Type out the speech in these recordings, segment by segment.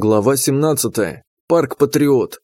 Глава 17. Парк Патриот.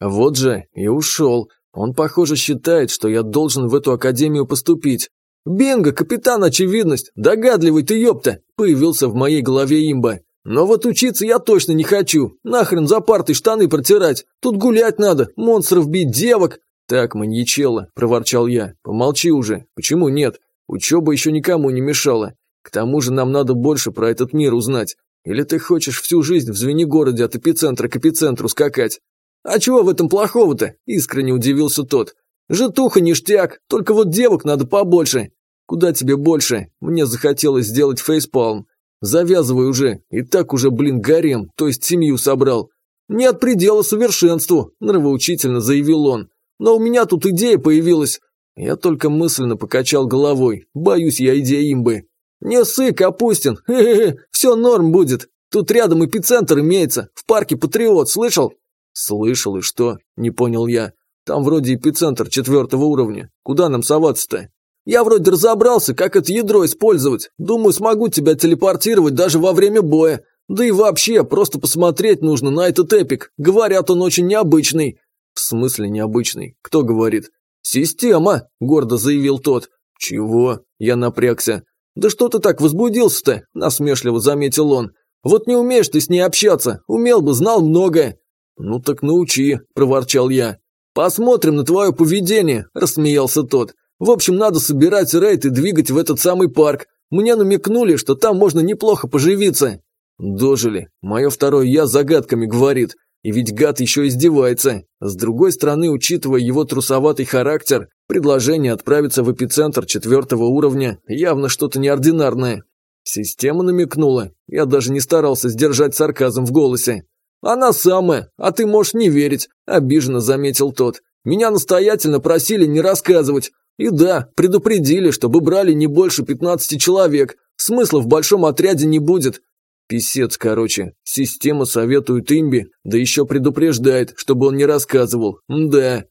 Вот же и ушел. Он, похоже, считает, что я должен в эту академию поступить. «Бенго, капитан Очевидность! Догадливый ты, ёпта!» Появился в моей голове имба. «Но вот учиться я точно не хочу. Нахрен за партой штаны протирать. Тут гулять надо, монстров бить, девок!» «Так, маньячело», – проворчал я. «Помолчи уже. Почему нет? Учеба еще никому не мешала. К тому же нам надо больше про этот мир узнать. Или ты хочешь всю жизнь в Звенигороде от эпицентра к эпицентру скакать? А чего в этом плохого-то? Искренне удивился тот. Житуха ништяк, только вот девок надо побольше. Куда тебе больше? Мне захотелось сделать фейспалм. Завязывай уже, и так уже, блин, гарем, то есть семью собрал. Нет предела совершенству, нравоучительно заявил он. Но у меня тут идея появилась. Я только мысленно покачал головой. Боюсь я идеи имбы. «Не ссы, Капустин! Хе-хе-хе! Все норм будет! Тут рядом эпицентр имеется, в парке Патриот, слышал?» «Слышал, и что?» – не понял я. «Там вроде эпицентр четвертого уровня. Куда нам соваться-то?» «Я вроде разобрался, как это ядро использовать. Думаю, смогу тебя телепортировать даже во время боя. Да и вообще, просто посмотреть нужно на этот эпик. Говорят, он очень необычный». «В смысле необычный? Кто говорит?» «Система», – гордо заявил тот. «Чего?» – я напрягся. «Да что ты так возбудился-то?» – насмешливо заметил он. «Вот не умеешь ты с ней общаться, умел бы, знал многое». «Ну так научи», – проворчал я. «Посмотрим на твое поведение», – рассмеялся тот. «В общем, надо собирать рейд и двигать в этот самый парк. Мне намекнули, что там можно неплохо поживиться». «Дожили. Мое второе «я» загадками говорит. И ведь гад еще издевается. С другой стороны, учитывая его трусоватый характер, предложение отправиться в эпицентр четвертого уровня явно что-то неординарное. Система намекнула. Я даже не старался сдержать сарказм в голосе. «Она самая, а ты можешь не верить», – обиженно заметил тот. «Меня настоятельно просили не рассказывать. И да, предупредили, чтобы брали не больше 15 человек. Смысла в большом отряде не будет. Писец, короче. Система советует имби, да еще предупреждает, чтобы он не рассказывал. Да.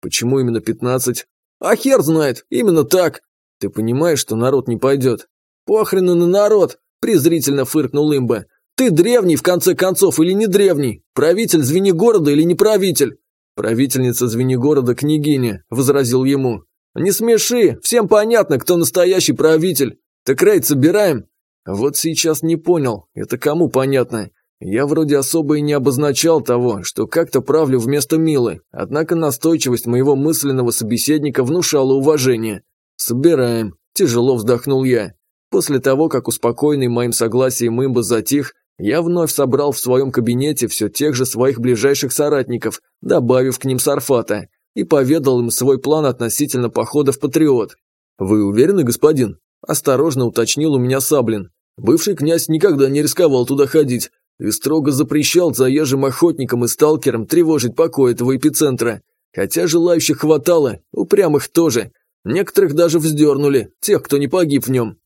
Почему именно пятнадцать? А хер знает, именно так. Ты понимаешь, что народ не пойдет? Похрену на народ, презрительно фыркнул имба. Ты древний, в конце концов, или не древний? Правитель Звенигорода или не правитель? Правительница Звенигорода княгиня, возразил ему. Не смеши, всем понятно, кто настоящий правитель. Так рейд собираем? Вот сейчас не понял, это кому понятно? Я вроде особо и не обозначал того, что как-то правлю вместо Милы, однако настойчивость моего мысленного собеседника внушала уважение. «Собираем», – тяжело вздохнул я. После того, как успокоенный моим согласием имба затих, я вновь собрал в своем кабинете все тех же своих ближайших соратников, добавив к ним Сарфата, и поведал им свой план относительно похода в Патриот. «Вы уверены, господин?» – осторожно уточнил у меня Саблин. Бывший князь никогда не рисковал туда ходить и строго запрещал заезжим охотникам и сталкерам тревожить покой этого эпицентра. Хотя желающих хватало, упрямых тоже. Некоторых даже вздернули, тех, кто не погиб в нем.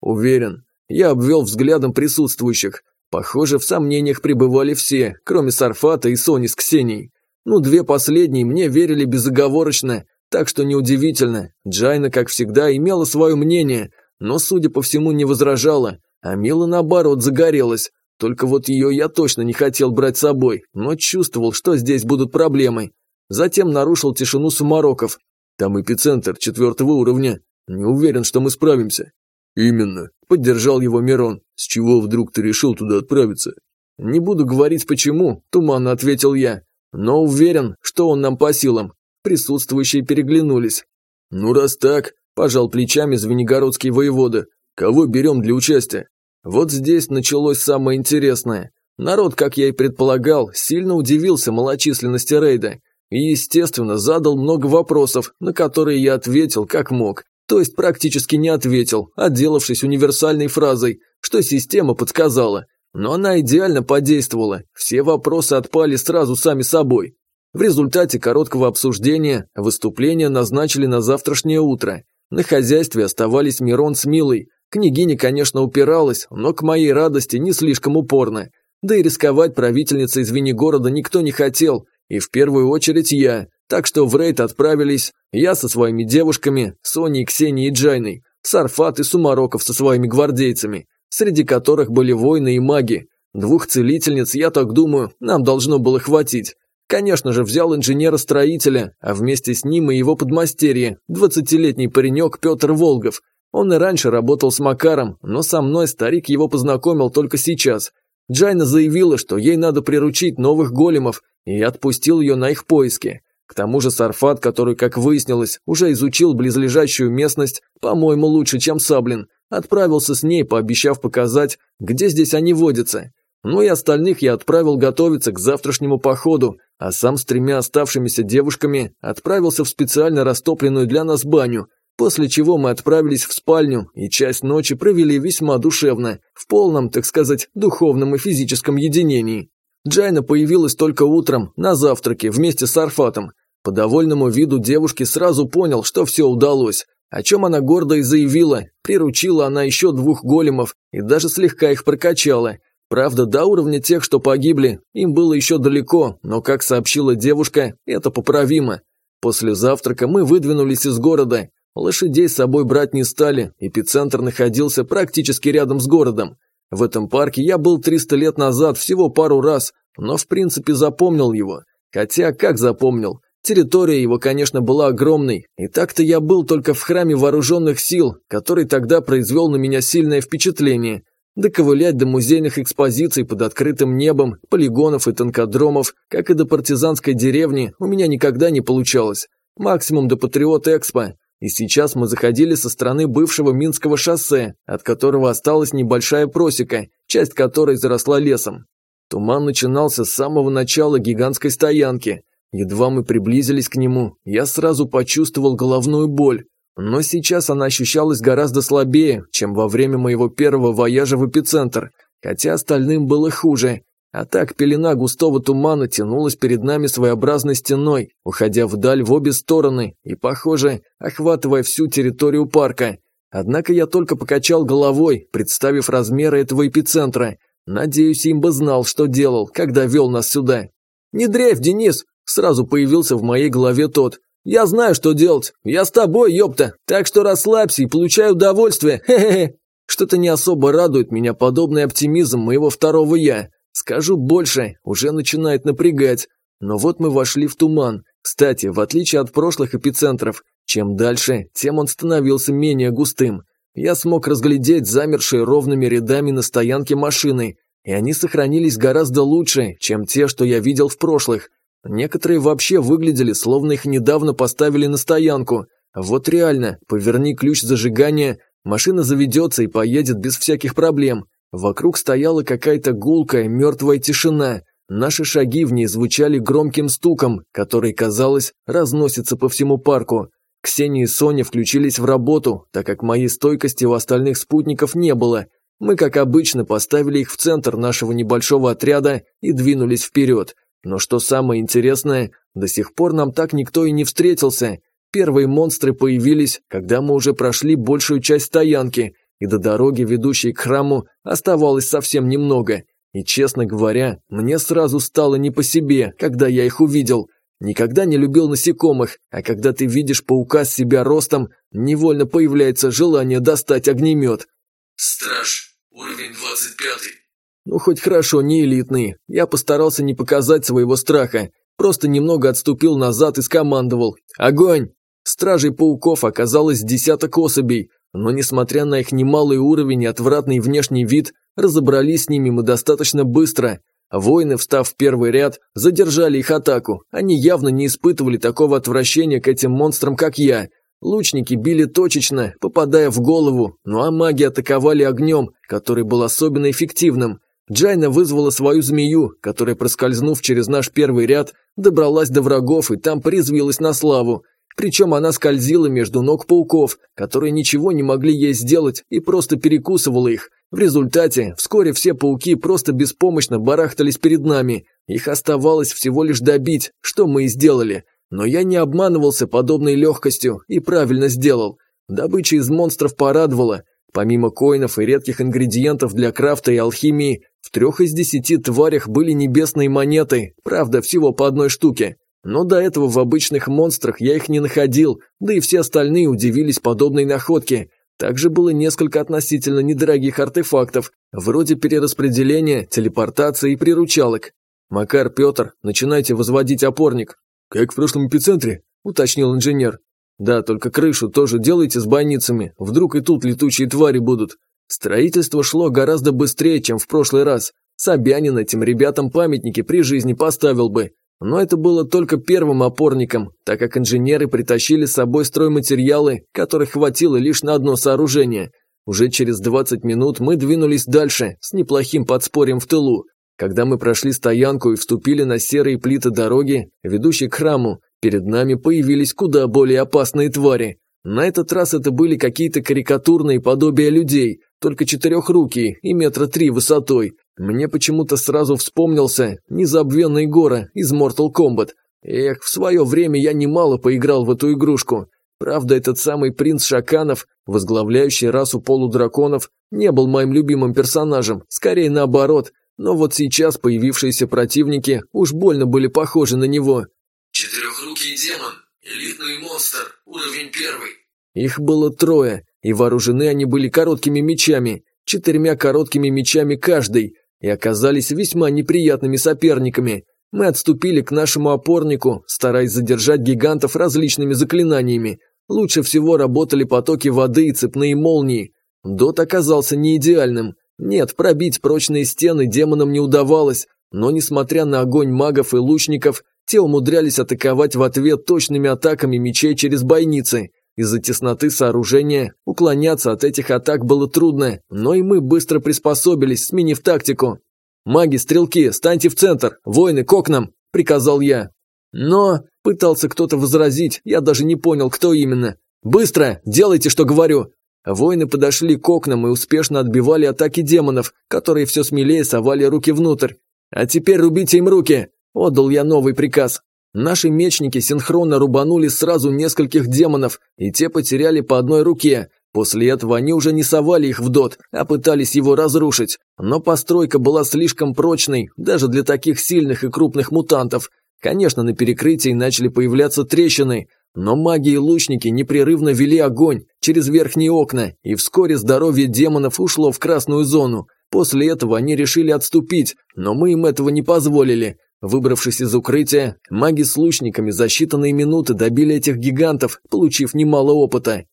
Уверен. Я обвел взглядом присутствующих. Похоже, в сомнениях пребывали все, кроме Сарфата и Сони с Ксенией. Ну, две последние мне верили безоговорочно, так что неудивительно. Джайна, как всегда, имела свое мнение, но, судя по всему, не возражала. А Мила, наоборот, загорелась. Только вот ее я точно не хотел брать с собой, но чувствовал, что здесь будут проблемы. Затем нарушил тишину Сумароков. Там эпицентр четвертого уровня. Не уверен, что мы справимся. Именно, поддержал его Мирон. С чего вдруг ты решил туда отправиться? Не буду говорить почему, туманно ответил я. Но уверен, что он нам по силам. Присутствующие переглянулись. Ну раз так, пожал плечами Звенигородский воевода. Кого берем для участия? Вот здесь началось самое интересное. Народ, как я и предполагал, сильно удивился малочисленности рейда и, естественно, задал много вопросов, на которые я ответил как мог. То есть практически не ответил, отделавшись универсальной фразой, что система подсказала. Но она идеально подействовала, все вопросы отпали сразу сами собой. В результате короткого обсуждения выступление назначили на завтрашнее утро. На хозяйстве оставались Мирон с Милой, Княгиня, конечно, упиралась, но к моей радости не слишком упорно. Да и рисковать правительницей Звенигорода никто не хотел, и в первую очередь я. Так что в рейд отправились я со своими девушками, Соней, Ксенией и Джайной, Сарфат и Сумароков со своими гвардейцами, среди которых были воины и маги. Двух целительниц, я так думаю, нам должно было хватить. Конечно же, взял инженера-строителя, а вместе с ним и его подмастерье, двадцатилетний паренек Петр Волгов. Он и раньше работал с Макаром, но со мной старик его познакомил только сейчас. Джайна заявила, что ей надо приручить новых големов, и отпустил ее на их поиски. К тому же Сарфат, который, как выяснилось, уже изучил близлежащую местность, по-моему, лучше, чем Саблин, отправился с ней, пообещав показать, где здесь они водятся. Ну и остальных я отправил готовиться к завтрашнему походу, а сам с тремя оставшимися девушками отправился в специально растопленную для нас баню, после чего мы отправились в спальню и часть ночи провели весьма душевно, в полном, так сказать, духовном и физическом единении. Джайна появилась только утром, на завтраке, вместе с Арфатом, по довольному виду девушки сразу понял, что все удалось, о чем она гордо и заявила. Приручила она еще двух големов и даже слегка их прокачала. Правда, до уровня тех, что погибли, им было еще далеко, но, как сообщила девушка, это поправимо. После завтрака мы выдвинулись из города. Лошадей с собой брать не стали, эпицентр находился практически рядом с городом. В этом парке я был 300 лет назад всего пару раз, но в принципе запомнил его. Хотя, как запомнил? Территория его, конечно, была огромной, и так-то я был только в храме вооруженных сил, который тогда произвел на меня сильное впечатление. Доковылять до музейных экспозиций под открытым небом, полигонов и танкодромов, как и до партизанской деревни, у меня никогда не получалось. Максимум до Патриот-Экспо. И сейчас мы заходили со стороны бывшего Минского шоссе, от которого осталась небольшая просека, часть которой заросла лесом. Туман начинался с самого начала гигантской стоянки, Едва мы приблизились к нему, я сразу почувствовал головную боль, но сейчас она ощущалась гораздо слабее, чем во время моего первого вояжа в эпицентр, хотя остальным было хуже. А так пелена густого тумана тянулась перед нами своеобразной стеной, уходя вдаль в обе стороны и, похоже, охватывая всю территорию парка. Однако я только покачал головой, представив размеры этого эпицентра. Надеюсь, имба знал, что делал, когда вел нас сюда. «Не дрейф, Денис!» Сразу появился в моей голове тот. «Я знаю, что делать. Я с тобой, ёпта. Так что расслабься и получай удовольствие. Хе-хе-хе». Что-то не особо радует меня подобный оптимизм моего второго «я». Скажу больше, уже начинает напрягать. Но вот мы вошли в туман. Кстати, в отличие от прошлых эпицентров, чем дальше, тем он становился менее густым. Я смог разглядеть замершие ровными рядами на стоянке машины, и они сохранились гораздо лучше, чем те, что я видел в прошлых. Некоторые вообще выглядели, словно их недавно поставили на стоянку. Вот реально, поверни ключ зажигания, машина заведется и поедет без всяких проблем. Вокруг стояла какая-то гулкая, мертвая тишина. Наши шаги в ней звучали громким стуком, который, казалось, разносится по всему парку. Ксения и Соня включились в работу, так как моей стойкости у остальных спутников не было. Мы, как обычно, поставили их в центр нашего небольшого отряда и двинулись вперед. Но что самое интересное, до сих пор нам так никто и не встретился. Первые монстры появились, когда мы уже прошли большую часть стоянки, и до дороги, ведущей к храму, оставалось совсем немного. И, честно говоря, мне сразу стало не по себе, когда я их увидел. Никогда не любил насекомых, а когда ты видишь паука с себя ростом, невольно появляется желание достать огнемет. Страж, уровень 25. Ну, хоть хорошо, не элитный. Я постарался не показать своего страха. Просто немного отступил назад и скомандовал. «Огонь!» Стражей пауков оказалось десяток особей, но несмотря на их немалый уровень и отвратный внешний вид, разобрались с ними мы достаточно быстро. Воины, встав в первый ряд, задержали их атаку. Они явно не испытывали такого отвращения к этим монстрам, как я. Лучники били точечно, попадая в голову, ну а маги атаковали огнем, который был особенно эффективным. Джайна вызвала свою змею, которая, проскользнув через наш первый ряд, добралась до врагов и там призвилась на славу. Причем она скользила между ног пауков, которые ничего не могли ей сделать и просто перекусывала их. В результате вскоре все пауки просто беспомощно барахтались перед нами. Их оставалось всего лишь добить, что мы и сделали. Но я не обманывался подобной легкостью и правильно сделал. Добыча из монстров порадовала. Помимо коинов и редких ингредиентов для крафта и алхимии, в трех из десяти тварях были небесные монеты, правда, всего по одной штуке. Но до этого в обычных монстрах я их не находил, да и все остальные удивились подобной находке. Также было несколько относительно недорогих артефактов, вроде перераспределения, телепортации и приручалок. «Макар, Петр, начинайте возводить опорник». «Как в прошлом эпицентре?» – уточнил инженер. «Да, только крышу тоже делайте с бойницами, вдруг и тут летучие твари будут». Строительство шло гораздо быстрее, чем в прошлый раз. Собянин этим ребятам памятники при жизни поставил бы, но это было только первым опорником, так как инженеры притащили с собой стройматериалы, которых хватило лишь на одно сооружение. Уже через 20 минут мы двинулись дальше, с неплохим подспорьем в тылу. Когда мы прошли стоянку и вступили на серые плиты дороги, ведущей к храму, перед нами появились куда более опасные твари. На этот раз это были какие-то карикатурные подобия людей, только четырехрукие и метра три высотой, мне почему-то сразу вспомнился незабвенный Гора из Mortal Kombat. Эх, в свое время я немало поиграл в эту игрушку. Правда, этот самый принц Шаканов, возглавляющий расу полудраконов, не был моим любимым персонажем, скорее наоборот. Но вот сейчас появившиеся противники уж больно были похожи на него. Четырехрукий демон, элитный монстр, уровень первый. Их было трое, и вооружены они были короткими мечами, четырьмя короткими мечами каждый, и оказались весьма неприятными соперниками. Мы отступили к нашему опорнику, стараясь задержать гигантов различными заклинаниями. Лучше всего работали потоки воды и цепные молнии. Дот оказался не идеальным. Нет, пробить прочные стены демонам не удавалось, но несмотря на огонь магов и лучников, те умудрялись атаковать в ответ точными атаками мечей через бойницы. Из-за тесноты сооружения уклоняться от этих атак было трудно, но и мы быстро приспособились, сменив тактику. «Маги-стрелки, станьте в центр! Воины, к окнам!» – приказал я. Но, пытался кто-то возразить, я даже не понял, кто именно. «Быстро! Делайте, что говорю!» Воины подошли к окнам и успешно отбивали атаки демонов, которые все смелее совали руки внутрь. «А теперь рубите им руки!» – отдал я новый приказ. Наши мечники синхронно рубанули сразу нескольких демонов, и те потеряли по одной руке. После этого они уже не совали их в дот, а пытались его разрушить. Но постройка была слишком прочной, даже для таких сильных и крупных мутантов. Конечно, на перекрытии начали появляться трещины, но маги и лучники непрерывно вели огонь через верхние окна, и вскоре здоровье демонов ушло в красную зону. После этого они решили отступить, но мы им этого не позволили. Выбравшись из укрытия, маги с лучниками за считанные минуты добили этих гигантов, получив немало опыта.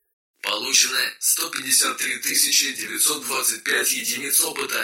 Получено 153 925 единиц опыта.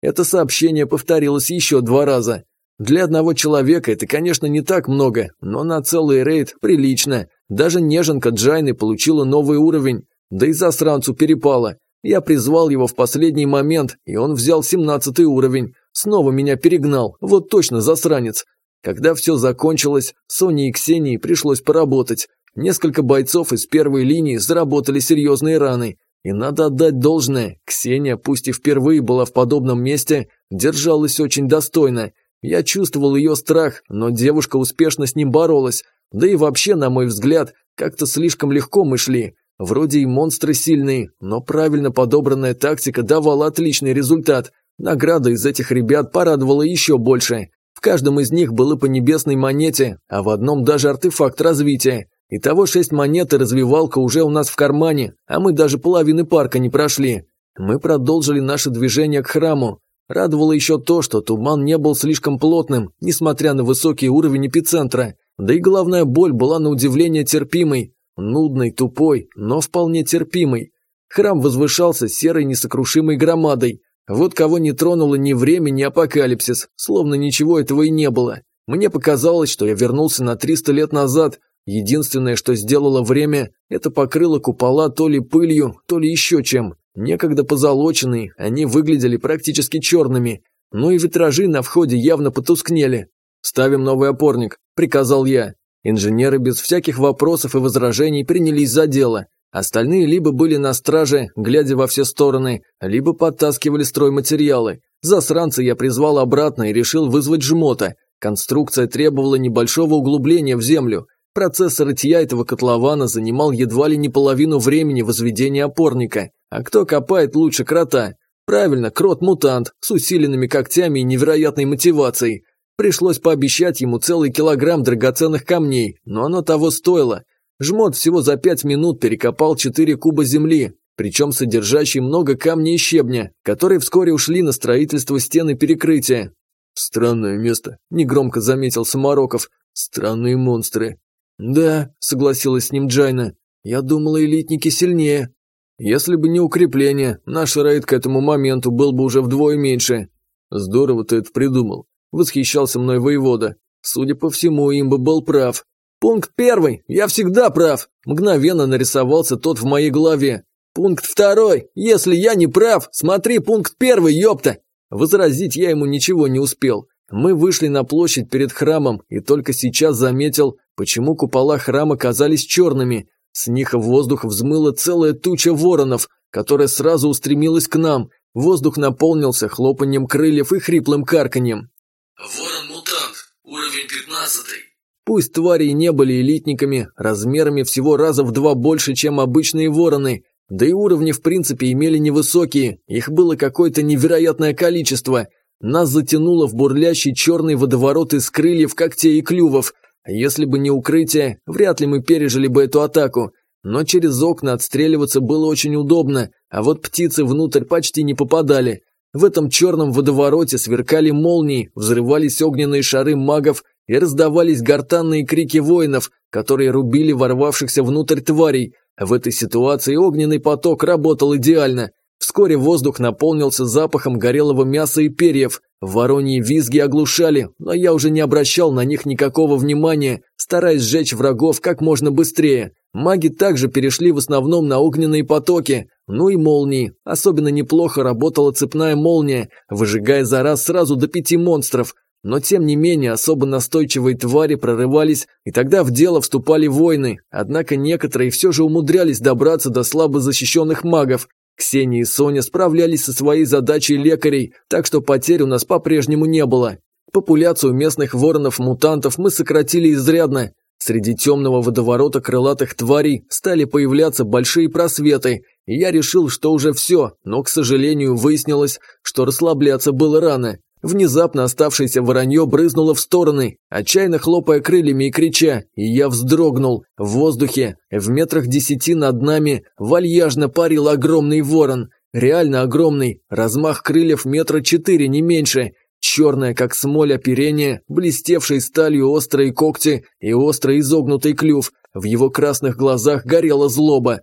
Это сообщение повторилось еще два раза. Для одного человека это, конечно, не так много, но на целый рейд прилично. Даже неженка Джайны получила новый уровень, да и засранцу перепало. Я призвал его в последний момент, и он взял 17 уровень. Снова меня перегнал, вот точно засранец. Когда все закончилось, Соне и Ксении пришлось поработать. Несколько бойцов из первой линии заработали серьезные раны. И надо отдать должное, Ксения, пусть и впервые была в подобном месте, держалась очень достойно. Я чувствовал ее страх, но девушка успешно с ним боролась. Да и вообще, на мой взгляд, как-то слишком легко мы шли. Вроде и монстры сильные, но правильно подобранная тактика давала отличный результат. Награда из этих ребят порадовала еще больше. В каждом из них было по небесной монете, а в одном даже артефакт развития. Итого шесть монет и развивалка уже у нас в кармане, а мы даже половины парка не прошли. Мы продолжили наше движение к храму. Радовало еще то, что туман не был слишком плотным, несмотря на высокий уровень эпицентра. Да и головная боль была на удивление терпимой. Нудной, тупой, но вполне терпимой. Храм возвышался серой несокрушимой громадой. Вот кого не тронуло ни время, ни апокалипсис, словно ничего этого и не было. Мне показалось, что я вернулся на 300 лет назад. Единственное, что сделало время, это покрыло купола то ли пылью, то ли еще чем. Некогда позолоченные, они выглядели практически черными. Ну и витражи на входе явно потускнели. «Ставим новый опорник», – приказал я. Инженеры без всяких вопросов и возражений принялись за дело. Остальные либо были на страже, глядя во все стороны, либо подтаскивали стройматериалы. Засранца я призвал обратно и решил вызвать жмота. Конструкция требовала небольшого углубления в землю. Процесс рытья этого котлована занимал едва ли не половину времени возведения опорника. А кто копает лучше крота? Правильно, крот-мутант, с усиленными когтями и невероятной мотивацией. Пришлось пообещать ему целый килограмм драгоценных камней, но оно того стоило. Жмот всего за пять минут перекопал четыре куба земли. причем содержащий много камней и щебня, которые вскоре ушли на строительство стены перекрытия. «Странное место», – негромко заметил Самароков. «Странные монстры». «Да», – согласилась с ним Джайна. «Я думала, элитники сильнее». «Если бы не укрепление, наш рейд к этому моменту был бы уже вдвое меньше». «Здорово ты это придумал», – восхищался мной воевода. Судя по всему, Имба был прав. «Пункт первый. Я всегда прав». Мгновенно нарисовался тот в моей голове. «Пункт второй. Если я не прав, смотри пункт первый, ёпта!» Возразить я ему ничего не успел. Мы вышли на площадь перед храмом и только сейчас заметил, почему купола храма казались черными. С них в воздух взмыла целая туча воронов, которая сразу устремилась к нам. Воздух наполнился хлопаньем крыльев и хриплым карканьем. Ворон-мутант, уровень пятнадцатый. Пусть твари и не были элитниками, размерами всего раза в два больше, чем обычные вороны, да и уровни в принципе имели невысокие, их было какое-то невероятное количество. Нас затянуло в бурлящий черный водоворот из крыльев, когтей и клювов. Если бы не укрытие, вряд ли мы пережили бы эту атаку. Но через окна отстреливаться было очень удобно, а вот птицы внутрь почти не попадали. В этом черном водовороте сверкали молнии, взрывались огненные шары магов и раздавались гортанные крики воинов, которые рубили ворвавшихся внутрь тварей. В этой ситуации огненный поток работал идеально. Вскоре воздух наполнился запахом горелого мяса и перьев. Вороньи визги оглушали, но я уже не обращал на них никакого внимания, стараясь сжечь врагов как можно быстрее. Маги также перешли в основном на огненные потоки, ну и молнии. Особенно неплохо работала цепная молния, выжигая за раз сразу до пяти монстров. Но тем не менее особо настойчивые твари прорывались, и тогда в дело вступали войны. Однако некоторые все же умудрялись добраться до слабо защищенных магов. Ксения и Соня справлялись со своей задачей лекарей, так что потерь у нас по-прежнему не было. Популяцию местных воронов-мутантов мы сократили изрядно. Среди темного водоворота крылатых тварей стали появляться большие просветы, и я решил, что уже все, но, к сожалению, выяснилось, что расслабляться было рано. Внезапно оставшееся воронье брызнуло в стороны, отчаянно хлопая крыльями и крича, и я вздрогнул. В воздухе, в метрах десяти над нами, вальяжно парил огромный ворон. Реально огромный, размах крыльев метра четыре, не меньше. Черное, как смоль оперение, блестевшие сталью острые когти и острый изогнутый клюв. В его красных глазах горела злоба.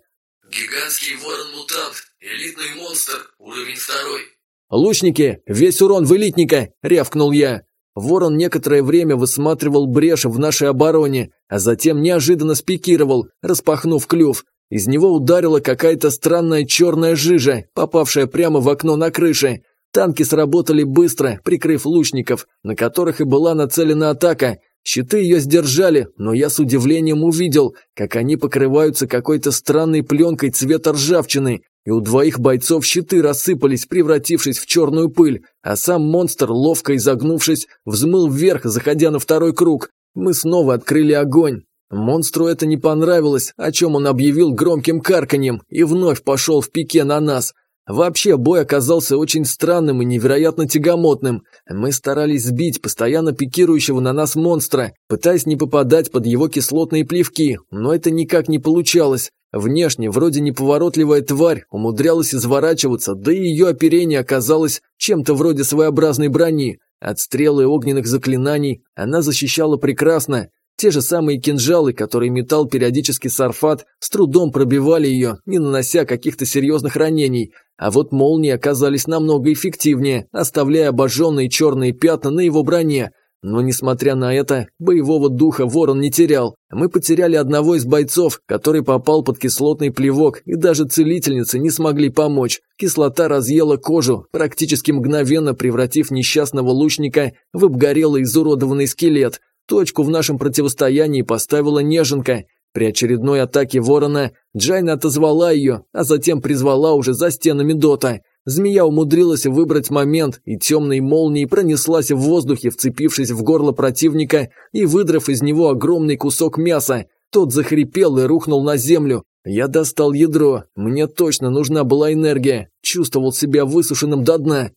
Гигантский ворон-мутант, элитный монстр, уровень второй. «Лучники, весь урон в элитника!» – рявкнул я. Ворон некоторое время высматривал брешь в нашей обороне, а затем неожиданно спикировал, распахнув клюв. Из него ударила какая-то странная черная жижа, попавшая прямо в окно на крыше. Танки сработали быстро, прикрыв лучников, на которых и была нацелена атака. Щиты ее сдержали, но я с удивлением увидел, как они покрываются какой-то странной пленкой цвета ржавчины, и у двоих бойцов щиты рассыпались, превратившись в черную пыль, а сам монстр, ловко изогнувшись, взмыл вверх, заходя на второй круг. Мы снова открыли огонь. Монстру это не понравилось, о чем он объявил громким карканьем, и вновь пошел в пике на нас. Вообще, бой оказался очень странным и невероятно тягомотным. Мы старались сбить постоянно пикирующего на нас монстра, пытаясь не попадать под его кислотные плевки, но это никак не получалось. Внешне, вроде неповоротливая тварь, умудрялась изворачиваться, да и ее оперение оказалось чем-то вроде своеобразной брони. От стрелы огненных заклинаний она защищала прекрасно. Те же самые кинжалы, которые метал периодически Сарфат, с трудом пробивали ее, не нанося каких-то серьезных ранений. А вот молнии оказались намного эффективнее, оставляя обожженные черные пятна на его броне – но, несмотря на это, боевого духа ворон не терял. Мы потеряли одного из бойцов, который попал под кислотный плевок, и даже целительницы не смогли помочь. Кислота разъела кожу, практически мгновенно превратив несчастного лучника в обгорелый изуродованный скелет. Точку в нашем противостоянии поставила неженка. При очередной атаке ворона Джайна отозвала ее, а затем призвала уже за стенами Дота. Змея умудрилась выбрать момент, и темной молнией пронеслась в воздухе, вцепившись в горло противника и выдрав из него огромный кусок мяса. Тот захрипел и рухнул на землю. Я достал ядро. Мне точно нужна была энергия. Чувствовал себя высушенным до дна.